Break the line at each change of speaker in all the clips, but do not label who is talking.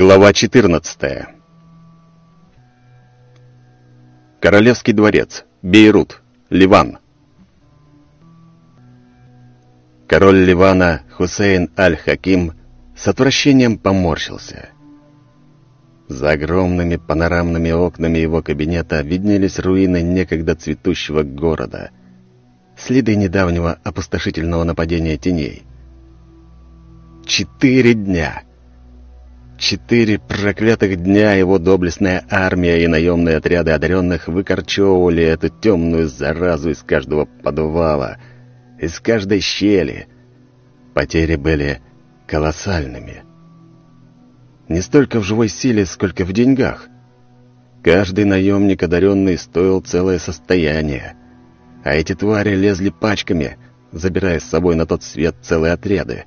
Глава 14 Королевский дворец. Бейрут. Ливан. Король Ливана Хусейн Аль-Хаким с отвращением поморщился. За огромными панорамными окнами его кабинета виднелись руины некогда цветущего города, следы недавнего опустошительного нападения теней. Четыре дня! Четыре проклятых дня его доблестная армия и наемные отряды одаренных выкорчевывали эту темную заразу из каждого подвала, из каждой щели. Потери были колоссальными. Не столько в живой силе, сколько в деньгах. Каждый наемник одаренный стоил целое состояние. А эти твари лезли пачками, забирая с собой на тот свет целые отряды.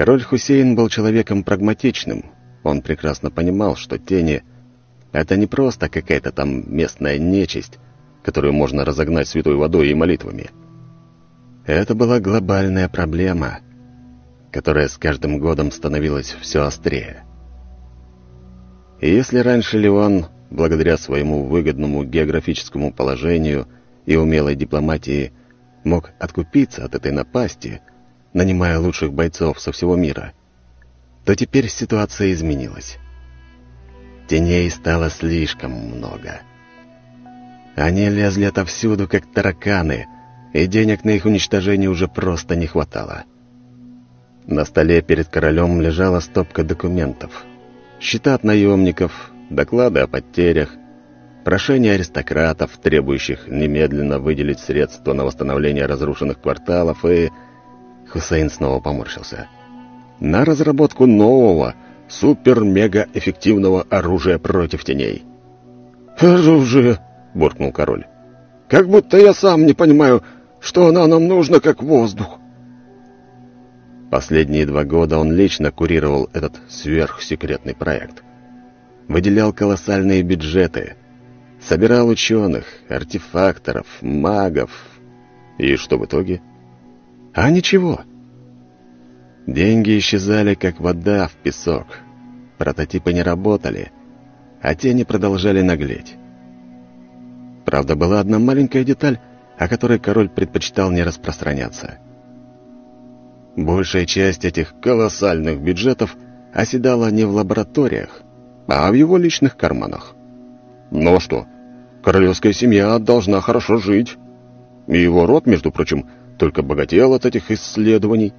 Король Хусейн был человеком прагматичным. Он прекрасно понимал, что тени — это не просто какая-то там местная нечисть, которую можно разогнать святой водой и молитвами. Это была глобальная проблема, которая с каждым годом становилась все острее. И если раньше Ливан, благодаря своему выгодному географическому положению и умелой дипломатии, мог откупиться от этой напасти, нанимая лучших бойцов со всего мира, то теперь ситуация изменилась. Теней стало слишком много. Они лезли отовсюду, как тараканы, и денег на их уничтожение уже просто не хватало. На столе перед королем лежала стопка документов. Счета от наемников, доклады о потерях, прошения аристократов, требующих немедленно выделить средства на восстановление разрушенных кварталов и Хусейн снова поморщился. «На разработку нового, супер-мега-эффективного оружия против теней».
«Оружие!» — буркнул король. «Как будто я сам не понимаю, что оно нам нужно, как воздух».
Последние два года он лично курировал этот сверхсекретный проект. Выделял колоссальные бюджеты, собирал ученых, артефакторов, магов. И что в итоге? А ничего. Деньги исчезали, как вода в песок. Прототипы не работали, а тени продолжали наглеть. Правда, была одна маленькая деталь, о которой король предпочитал не распространяться. Большая часть этих колоссальных бюджетов оседала не в лабораториях, а в его личных карманах.
Ну а что, королевская семья должна хорошо жить. И его род, между прочим, только богател от этих исследований.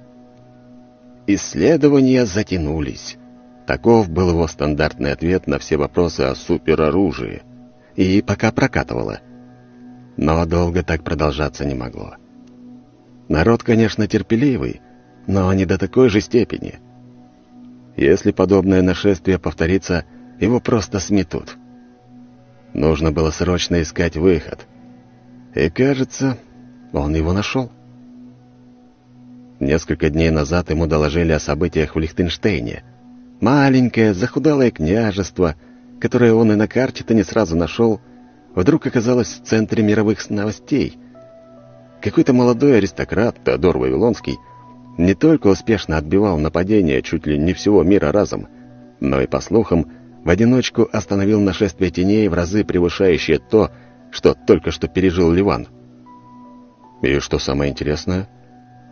Исследования затянулись. Таков был его стандартный ответ на все вопросы о супероружии. И пока прокатывало. Но долго так продолжаться не могло. Народ, конечно, терпеливый, но не до такой же степени. Если подобное нашествие повторится, его просто сметут. Нужно было срочно искать выход. И, кажется, он его нашел. Несколько дней назад ему доложили о событиях в Лихтенштейне. Маленькое, захудалое княжество, которое он и на карте-то не сразу нашел, вдруг оказалось в центре мировых новостей. Какой-то молодой аристократ, Теодор Вавилонский, не только успешно отбивал нападения чуть ли не всего мира разом, но и, по слухам, в одиночку остановил нашествие теней в разы превышающее то, что только что пережил Ливан. И что самое интересное —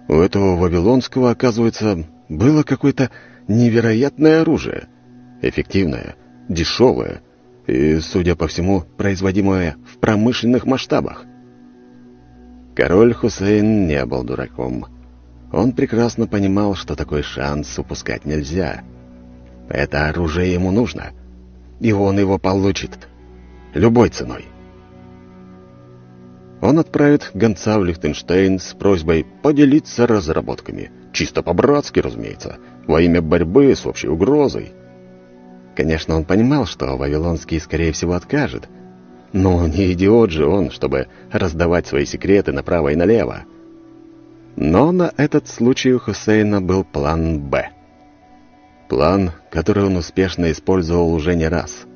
у этого Вавилонского, оказывается, было какое-то невероятное оружие. Эффективное, дешевое и, судя по всему, производимое в промышленных масштабах. Король Хусейн не был дураком. Он прекрасно понимал, что такой шанс упускать нельзя. Это оружие ему нужно, и он его получит. Любой ценой он отправит гонца в Лихтенштейн с просьбой поделиться разработками. Чисто по-братски, разумеется, во имя борьбы с общей угрозой. Конечно, он понимал, что Вавилонский, скорее всего, откажет. Но не идиот же он, чтобы раздавать свои секреты направо и налево. Но на этот случай у Хусейна был план «Б». План, который он успешно использовал уже не раз –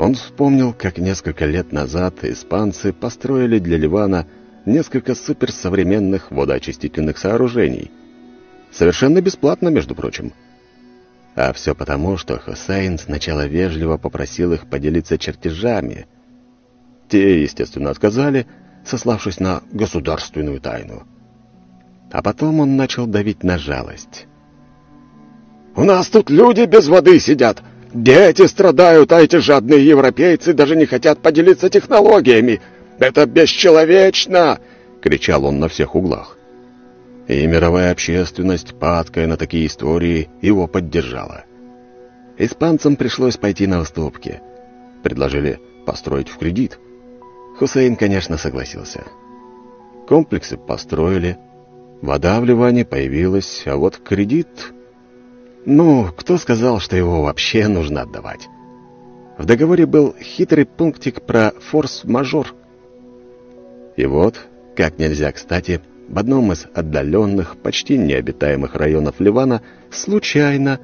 он вспомнил, как несколько лет назад испанцы построили для Ливана несколько суперсовременных водоочистительных сооружений. Совершенно бесплатно, между прочим. А все потому, что Хусейн сначала вежливо попросил их поделиться чертежами. Те, естественно, отказали, сославшись на государственную тайну. А потом он начал давить на жалость.
«У нас тут люди без воды сидят. Дети страдают, а эти жадные европейцы даже не хотят поделиться технологиями. Это бесчеловечно!» — кричал он на всех углах.
И мировая общественность, падкая на такие истории, его поддержала. Испанцам пришлось пойти на уступки. Предложили построить в кредит. Хусейн, конечно, согласился. Комплексы построили, вода в Ливане появилась, а вот кредит... Ну, кто сказал, что его вообще нужно отдавать? В договоре был хитрый пунктик про форс-мажор. И вот, как нельзя кстати, в одном из отдаленных, почти необитаемых районов Ливана случайно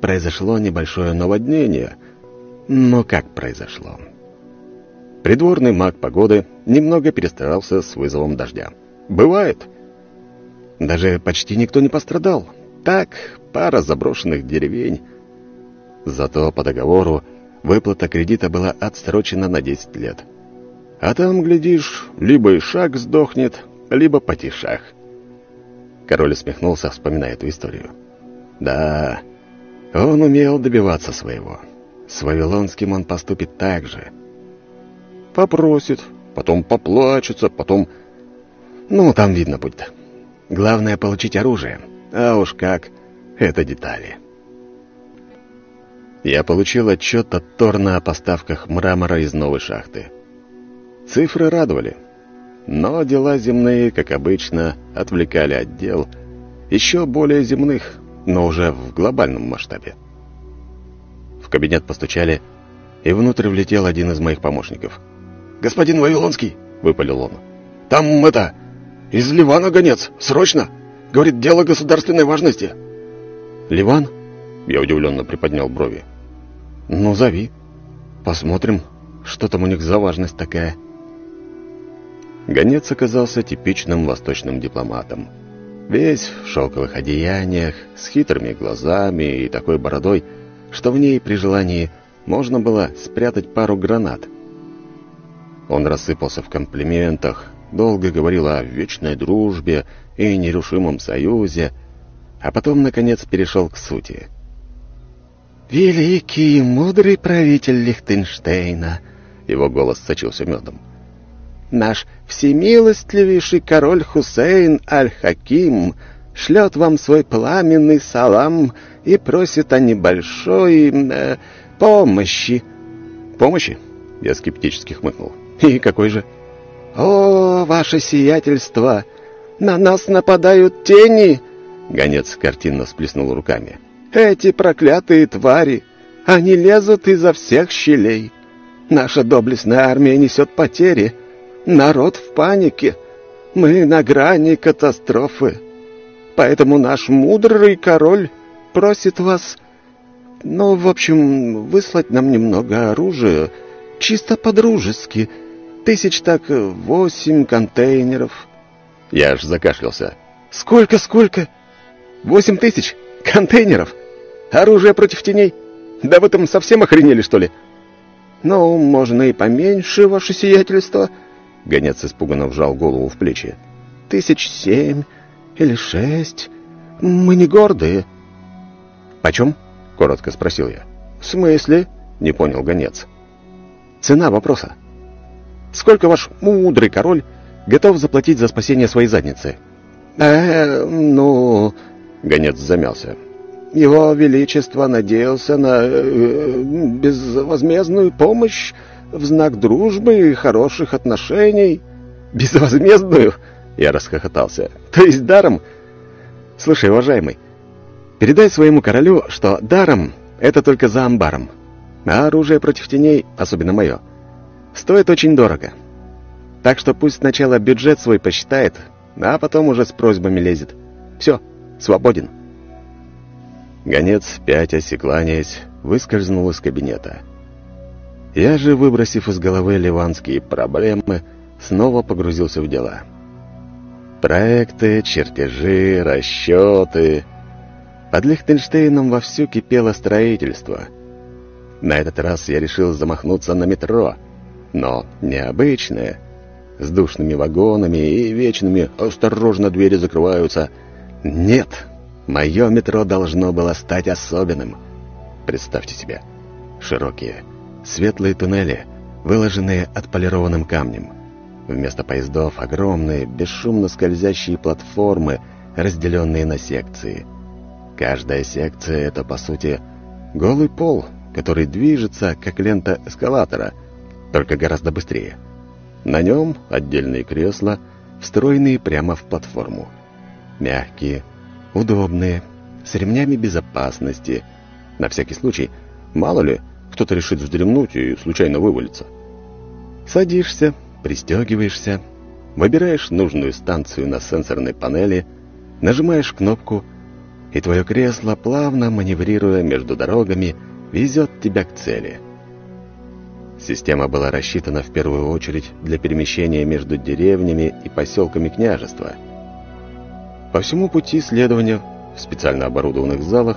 произошло небольшое наводнение. Но как произошло? Придворный маг погоды немного перестарался с вызовом дождя. Бывает. Даже почти никто не пострадал. Так, пара заброшенных деревень. Зато по договору выплата кредита была отсрочена на 10 лет. А там, глядишь, либо Ишак сдохнет, либо Патишах. Король усмехнулся, вспоминая эту историю. Да, он умел добиваться своего. С Вавилонским он поступит так же. Попросит, потом поплачется, потом... Ну, там видно будет. Главное — получить оружие. А уж как, это детали. Я получил отчет от Торна о поставках мрамора из новой шахты. Цифры радовали. Но дела земные, как обычно, отвлекали от дел, еще более земных, но уже в глобальном масштабе. В кабинет постучали, и внутрь влетел один из моих помощников.
«Господин Вавилонский!» — выпалил он. «Там это... из Ливана гонец! Срочно! Говорит, дело государственной важности!»
«Ливан?» — я удивленно приподнял брови. «Ну, зови. Посмотрим, что там у них за важность такая». Гонец оказался типичным восточным дипломатом. Весь в шелковых одеяниях, с хитрыми глазами и такой бородой, что в ней при желании можно было спрятать пару гранат. Он рассыпался в комплиментах, долго говорил о вечной дружбе и нерушимом союзе, а потом, наконец, перешел к сути. «Великий и мудрый правитель Лихтенштейна!» Его голос сочился медом наш всемилостливейший король Хусейн Аль-Хаким шлет вам свой пламенный салам и просит о небольшой э, помощи». «Помощи?» — я скептически хмыкнул. «И какой же?» «О, ваше сиятельство! На нас нападают тени!» Гонец картинно сплеснул руками. «Эти проклятые твари! Они лезут изо всех щелей! Наша доблестная армия несет потери!» Народ в панике. Мы на грани катастрофы. Поэтому наш мудрый король просит вас, ну, в общем, выслать нам немного оружия, чисто по-дружески. Тысяч так восемь контейнеров. Я аж закашлялся. Сколько, сколько? Восемь тысяч контейнеров? Оружие против теней? Да вы там совсем охренели, что ли? Ну, можно и поменьше, ваше сиятельство — Гонец испуганно вжал голову в плечи. «Тысяч семь или шесть. Мы не гордые». «Почем?» — коротко спросил я. «В смысле?» — не понял гонец. «Цена вопроса. Сколько ваш мудрый король готов заплатить за спасение своей задницы?» «Э, ну...» — гонец замялся. «Его Величество надеялся на э, безвозмездную помощь в знак дружбы и хороших отношений. Безвозмездную? Я расхохотался. То есть даром? Слушай, уважаемый, передай своему королю, что даром — это только за амбаром. А оружие против теней, особенно мое, стоит очень дорого. Так что пусть сначала бюджет свой посчитает, а потом уже с просьбами лезет. Все, свободен. Гонец, пятясь и кланяясь, выскользнул из кабинета. Я же, выбросив из головы ливанские проблемы, снова погрузился в дела. Проекты, чертежи, расчеты. Под Лихтенштейном вовсю кипело строительство. На этот раз я решил замахнуться на метро, но необычное, с душными вагонами и вечными «осторожно, двери закрываются». Нет, мое метро должно было стать особенным. Представьте себе, широкие, светлые туннели, выложенные отполированным камнем. Вместо поездов огромные, бесшумно скользящие платформы, разделенные на секции. Каждая секция — это, по сути, голый пол, который движется, как лента эскалатора, только гораздо быстрее. На нем отдельные кресла, встроенные прямо в платформу. Мягкие, удобные, с ремнями безопасности. На всякий случай, мало ли, кто-то решит вздремнуть и случайно вывалится. Садишься, пристегиваешься, выбираешь нужную станцию на сенсорной панели, нажимаешь кнопку, и твое кресло, плавно маневрируя между дорогами, везет тебя к цели. Система была рассчитана в первую очередь для перемещения между деревнями и поселками княжества. По всему пути следования в специально оборудованных залах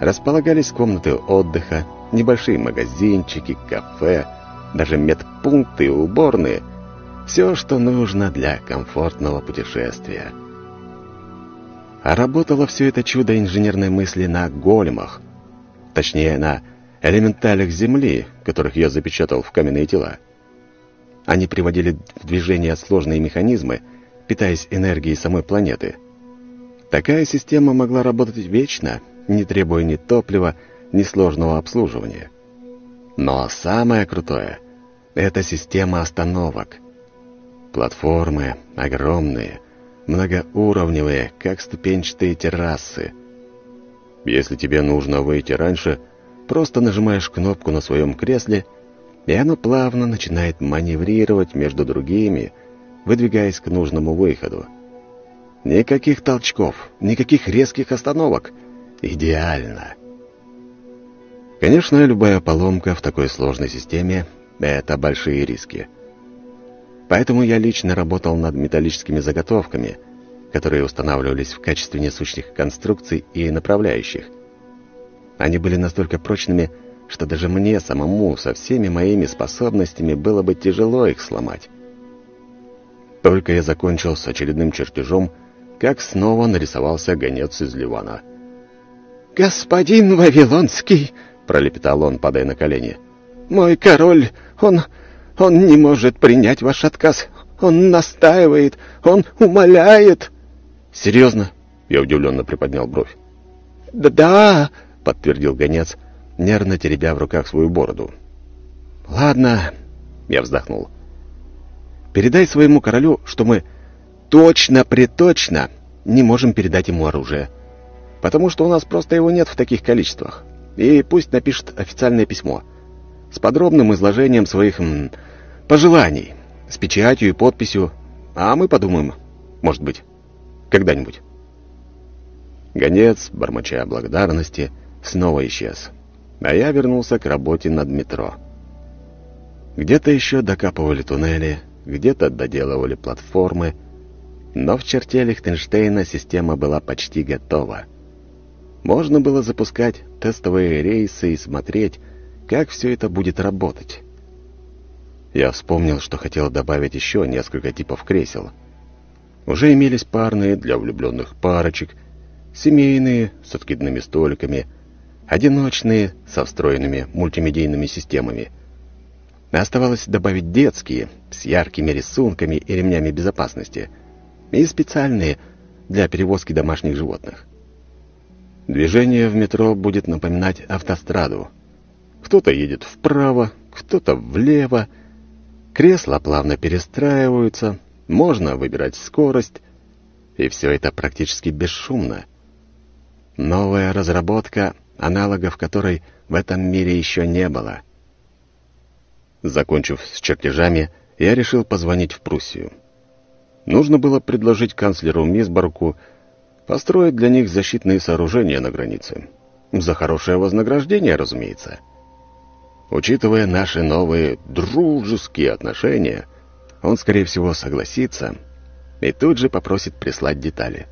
располагались комнаты отдыха, небольшие магазинчики, кафе, даже медпункты и уборные. Все, что нужно для комфортного путешествия. А работало все это чудо инженерной мысли на големах. Точнее, на элементалях Земли, которых я запечатал в каменные тела. Они приводили в движение сложные механизмы, питаясь энергией самой планеты. Такая система могла работать вечно, не требуя ни топлива, ни сложного обслуживания. Но самое крутое — это система остановок. Платформы огромные, многоуровневые, как ступенчатые террасы. Если тебе нужно выйти раньше, просто нажимаешь кнопку на своем кресле, и оно плавно начинает маневрировать между другими, выдвигаясь к нужному выходу. Никаких толчков, никаких резких остановок. Идеально. Конечно, любая поломка в такой сложной системе — это большие риски. Поэтому я лично работал над металлическими заготовками, которые устанавливались в качестве несущих конструкций и направляющих. Они были настолько прочными, что даже мне самому со всеми моими способностями было бы тяжело их сломать. Только я закончил с очередным чертежом, как снова нарисовался гонец из Ливана. «Господин Вавилонский!» — пролепетал он, падая на колени. «Мой король, он... он не может принять ваш отказ. Он настаивает, он умоляет». «Серьезно?» — я удивленно приподнял бровь. «Да-да», — подтвердил гонец, нервно теребя в руках свою бороду. «Ладно», — я вздохнул. «Передай своему королю, что мы точно-приточно не можем передать ему оружие, потому что у нас просто его нет в таких количествах и пусть напишет официальное письмо с подробным изложением своих м, пожеланий, с печатью и подписью, а мы подумаем, может быть, когда-нибудь. Гонец, бормоча благодарности, снова исчез, а я вернулся к работе над метро. Где-то еще докапывали туннели, где-то доделывали платформы, но в черте Лихтенштейна система была почти готова — можно было запускать тестовые рейсы и смотреть, как все это будет работать. Я вспомнил, что хотел добавить еще несколько типов кресел. Уже имелись парные для влюбленных парочек, семейные с откидными столиками, одиночные со встроенными мультимедийными системами. Оставалось добавить детские с яркими рисунками и ремнями безопасности и специальные для перевозки домашних животных. Движение в метро будет напоминать автостраду. Кто-то едет вправо, кто-то влево. Кресла плавно перестраиваются, можно выбирать скорость, и все это практически бесшумно. Новая разработка, аналогов которой в этом мире еще не было. Закончив с чертежами, я решил позвонить в Пруссию. Нужно было предложить канцлеру Мисборку построить для них защитные сооружения на границе. За хорошее вознаграждение, разумеется. Учитывая наши новые дружеские отношения, он, скорее всего, согласится и тут же попросит прислать детали.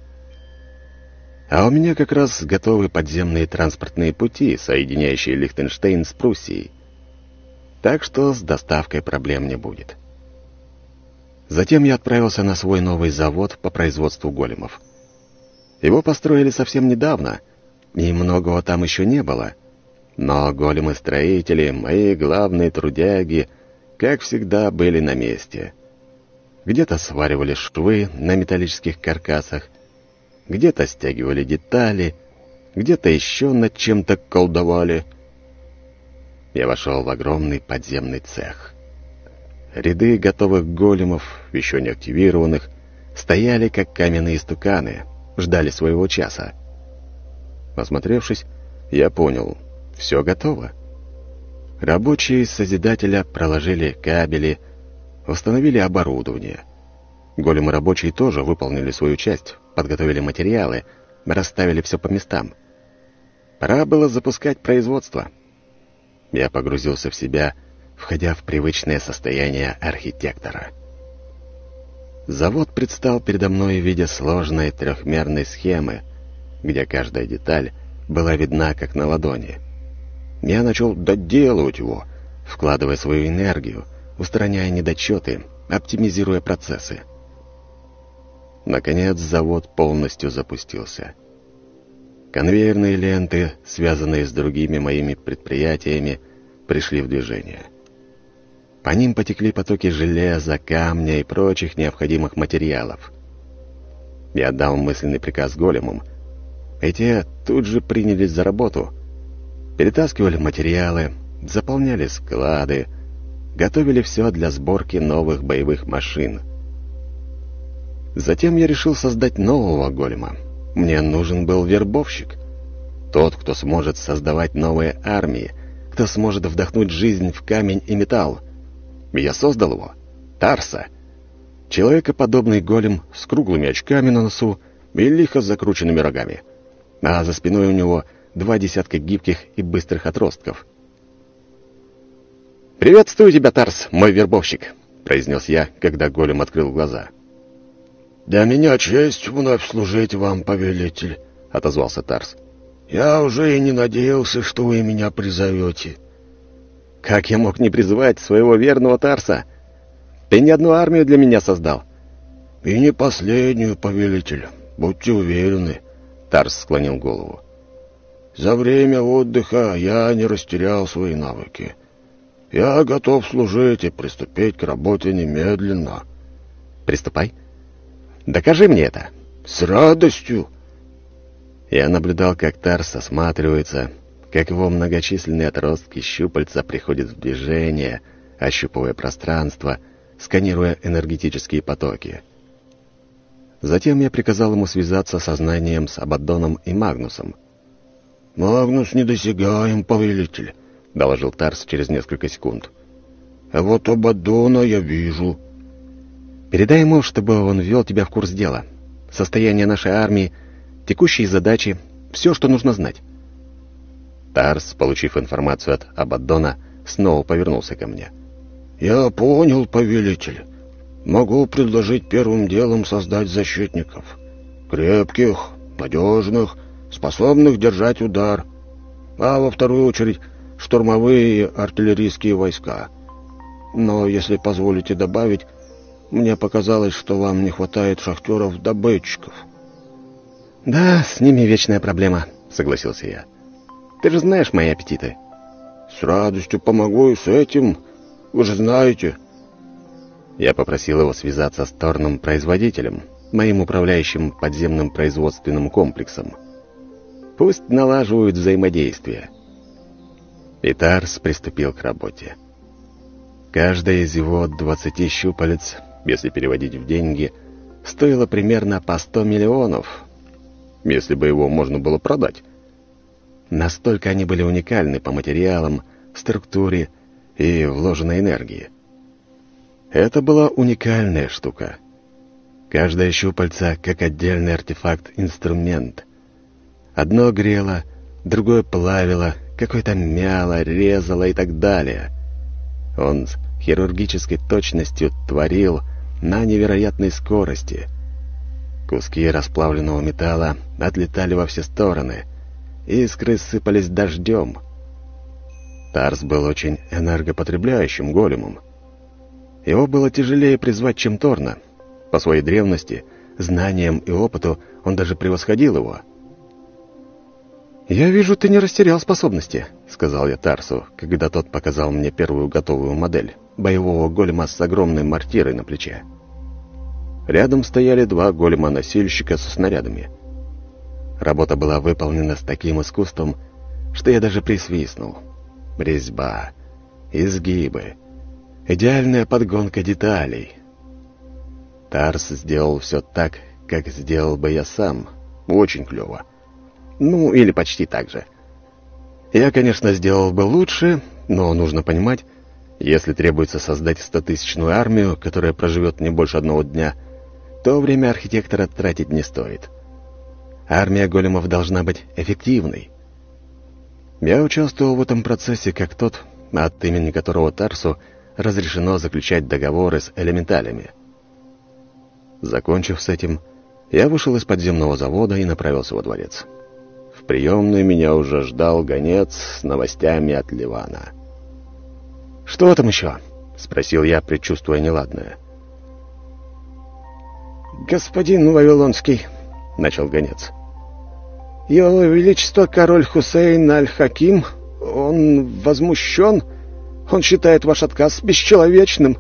А у меня как раз готовы подземные транспортные пути, соединяющие Лихтенштейн с Пруссией. Так что с доставкой проблем не будет. Затем я отправился на свой новый завод по производству големов. Его построили совсем недавно, и многого там еще не было. Но големы-строители, мои главные трудяги, как всегда, были на месте. Где-то сваривали швы на металлических каркасах, где-то стягивали детали, где-то еще над чем-то колдовали. Я вошел в огромный подземный цех. Ряды готовых големов, еще не активированных, стояли как каменные стуканы, ждали своего часа. Осмотревшись, я понял, все готово. Рабочие Созидателя проложили кабели, установили оборудование. Големы рабочие тоже выполнили свою часть, подготовили материалы, расставили все по местам. Пора было запускать производство. Я погрузился в себя, входя в привычное состояние архитектора. Завод предстал передо мной в виде сложной трехмерной схемы, где каждая деталь была видна как на ладони. Я начал доделывать его, вкладывая свою энергию, устраняя недочеты, оптимизируя процессы. Наконец завод полностью запустился. Конвейерные ленты, связанные с другими моими предприятиями, пришли в движение. По ним потекли потоки железа, камня и прочих необходимых материалов. Я дал мысленный приказ големам, и те тут же принялись за работу. Перетаскивали материалы, заполняли склады, готовили все для сборки новых боевых машин — Затем я решил создать нового голема. Мне нужен был вербовщик. Тот, кто сможет создавать новые армии, кто сможет вдохнуть жизнь в камень и металл. Я создал его. Тарса. Человекоподобный голем с круглыми очками на носу и лихо закрученными рогами. А за спиной у него два десятка гибких и быстрых отростков. «Приветствую тебя, Тарс, мой вербовщик», — произнес я, когда голем открыл глаза.
«Для меня честь вновь служить вам, повелитель», — отозвался Тарс. «Я уже и не надеялся, что вы меня призовете».
«Как я мог не призывать своего верного Тарса? Ты ни одну армию для меня создал».
«И не последнюю, повелитель, будьте уверены», — Тарс склонил голову. «За время отдыха я не растерял свои навыки. Я готов служить и приступить к работе немедленно».
«Приступай», Докажи мне это».
«С радостью».
Я наблюдал, как Тарс осматривается, как его многочисленные отростки щупальца приходят в движение, ощупывая пространство, сканируя энергетические потоки. Затем я приказал ему связаться сознанием с Абаддоном и Магнусом.
«Магнус недосягаем, повелитель», — доложил Тарс через несколько секунд. «А вот Абаддона я вижу».
Передай ему, чтобы он ввел тебя в курс дела. Состояние нашей армии, текущие задачи, все, что нужно знать. Тарс, получив информацию от Абаддона, снова повернулся ко мне.
«Я понял, повелитель. Могу предложить первым делом создать защитников. Крепких, надежных, способных держать удар. А во вторую очередь штурмовые артиллерийские войска. Но, если позволите добавить, мне показалось, что вам не хватает шахтеров-добытчиков».
«Да, с ними вечная проблема», — согласился я. «Ты же знаешь мои аппетиты».
«С радостью помогу и с этим. Вы же знаете».
Я попросил его связаться с Торном-производителем, моим управляющим подземным производственным комплексом. Пусть налаживают взаимодействие. И Тарс приступил к работе. Каждая из его двадцати щупалец если переводить в деньги, стоило примерно по 100 миллионов, если бы его можно было продать. Настолько они были уникальны по материалам, структуре и вложенной энергии. Это была уникальная штука. Каждая щупальца как отдельный артефакт-инструмент. Одно грело, другое плавило, какое-то мяло, резало и так далее. Он хирургической точностью творил на невероятной скорости. Куски расплавленного металла отлетали во все стороны, искры сыпались дождем. Тарс был очень энергопотребляющим големом. Его было тяжелее призвать, чем Торна. По своей древности, знаниям и опыту он даже превосходил его. «Я вижу, ты не растерял способности», — сказал я Тарсу, когда тот показал мне первую готовую модель боевого голема с огромной мортирой на плече. Рядом стояли два голема-носильщика со снарядами. Работа была выполнена с таким искусством, что я даже присвистнул. Резьба, изгибы, идеальная подгонка деталей. Тарс сделал все так, как сделал бы я сам. Очень клево. Ну, или почти так же. Я, конечно, сделал бы лучше, но нужно понимать, если требуется создать стотысячную армию, которая проживет не больше одного дня — то время архитектора тратить не стоит. Армия големов должна быть эффективной. Я участвовал в этом процессе как тот, от имени которого Тарсу разрешено заключать договоры с элементалями. Закончив с этим, я вышел из подземного завода и направился во дворец. В приемной меня уже ждал гонец с новостями от Ливана. «Что там еще?» — спросил я, предчувствуя неладное.
— «Господин Вавилонский», — начал гонец, — «Его Величество король Хусейн Аль-Хаким, он возмущен, он считает ваш отказ бесчеловечным.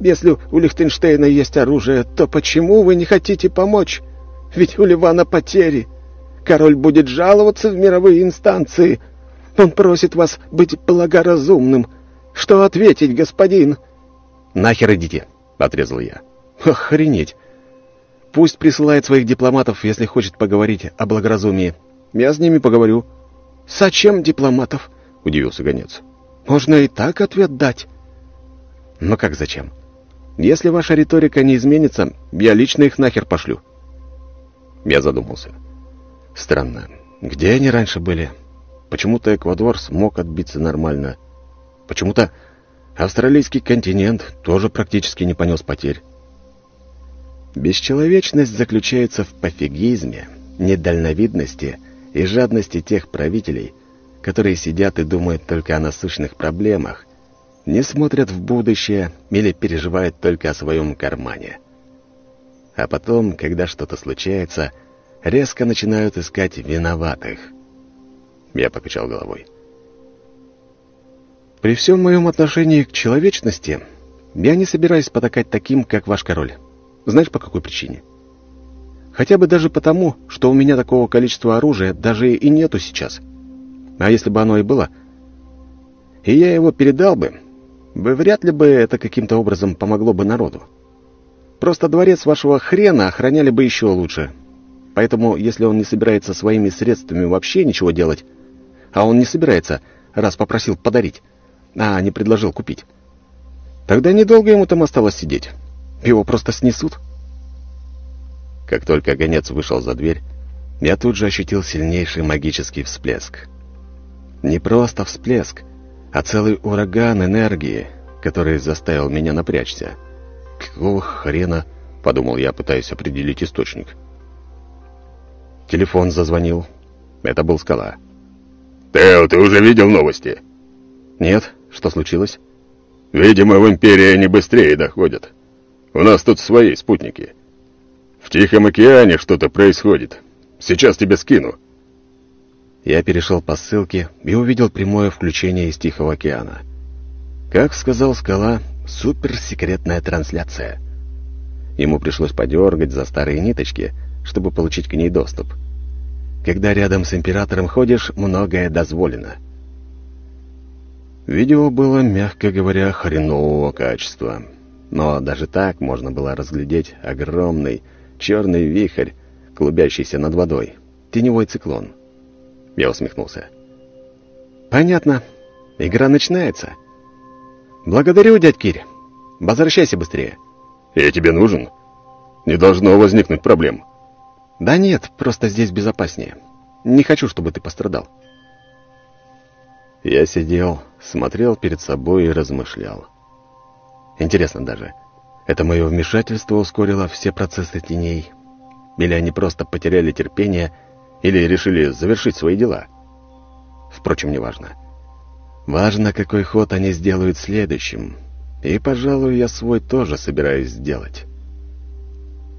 Если у Лихтенштейна есть оружие, то почему вы не хотите помочь? Ведь у Ливана потери. Король будет жаловаться в мировые инстанции. Он просит вас быть благоразумным. Что ответить, господин?»
«Нахер идите», — отрезал я. «Охренеть! Пусть присылает своих дипломатов, если хочет поговорить о благоразумии. Я с ними поговорю».
«Зачем дипломатов?» — удивился гонец. «Можно и так ответ дать».
«Но как зачем? Если ваша риторика не изменится, я лично их нахер пошлю». Я задумался. Странно. Где они раньше были? Почему-то Эквадор смог отбиться нормально. Почему-то австралийский континент тоже практически не понес потерь. Бесчеловечность заключается в пофигизме, недальновидности и жадности тех правителей, которые сидят и думают только о насущных проблемах, не смотрят в будущее или переживают только о своем кармане. А потом, когда что-то случается, резко начинают искать виноватых. Я покачал головой. При всем моем отношении к человечности, я не собираюсь потакать таким, как ваш король. Знаешь, по какой причине? Хотя бы даже потому, что у меня такого количества оружия даже и нету сейчас. А если бы оно и было, и я его передал бы, бы вряд ли бы это каким-то образом помогло бы народу. Просто дворец вашего хрена охраняли бы еще лучше. Поэтому, если он не собирается своими средствами вообще ничего делать, а он не собирается, раз попросил подарить, а не предложил купить, тогда недолго ему там осталось сидеть. Его просто снесут. Как только гонец вышел за дверь, я тут же ощутил сильнейший магический всплеск. Не просто всплеск, а целый ураган энергии, который заставил меня напрячься. «Какого хрена?» — подумал я, пытаясь определить источник. Телефон зазвонил. Это был скала.
«Тео, ты уже видел новости?»
«Нет. Что случилось?»
«Видимо, в Империи они быстрее доходят. У нас тут свои спутники. В Тихом океане что-то происходит. Сейчас тебе скину».
Я перешел по ссылке и увидел прямое включение из Тихого океана. Как сказал Скала, суперсекретная трансляция. Ему пришлось подергать за старые ниточки, чтобы получить к ней доступ. Когда рядом с императором ходишь, многое дозволено. Видео было, мягко говоря, хренового качества. Но даже так можно было разглядеть огромный черный вихрь, клубящийся над водой. Теневой циклон. Я усмехнулся. «Понятно. Игра начинается. Благодарю, дядь Кирь. Возвращайся быстрее».
«Я тебе нужен? Не должно возникнуть проблем».
«Да нет, просто здесь безопаснее. Не хочу, чтобы ты пострадал». Я сидел, смотрел перед собой и размышлял. Интересно даже, это мое вмешательство ускорило все процессы теней? Или они просто потеряли терпение, или решили завершить свои дела. Впрочем, неважно. Важно, какой ход они сделают следующим. И, пожалуй, я свой тоже собираюсь сделать.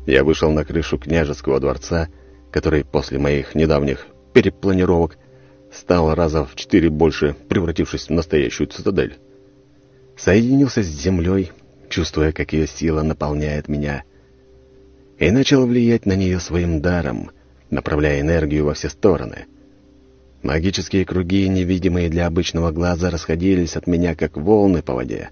Я вышел на крышу княжеского дворца, который после моих недавних перепланировок стал раза в четыре больше, превратившись в настоящую цитадель. Соединился с землей, чувствуя, как ее сила наполняет меня, и начал влиять на нее своим даром, направляя энергию во все стороны. Магические круги, невидимые для обычного глаза, расходились от меня, как волны по воде.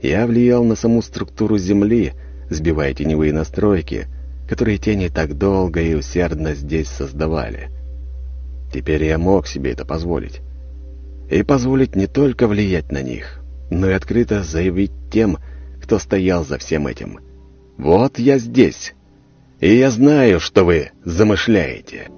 Я влиял на саму структуру Земли, сбивая теневые настройки, которые тени так долго и усердно здесь создавали. Теперь я мог себе это позволить. И позволить не только влиять на них, но и открыто заявить тем, кто стоял за всем этим. «Вот я здесь, и я знаю, что вы замышляете».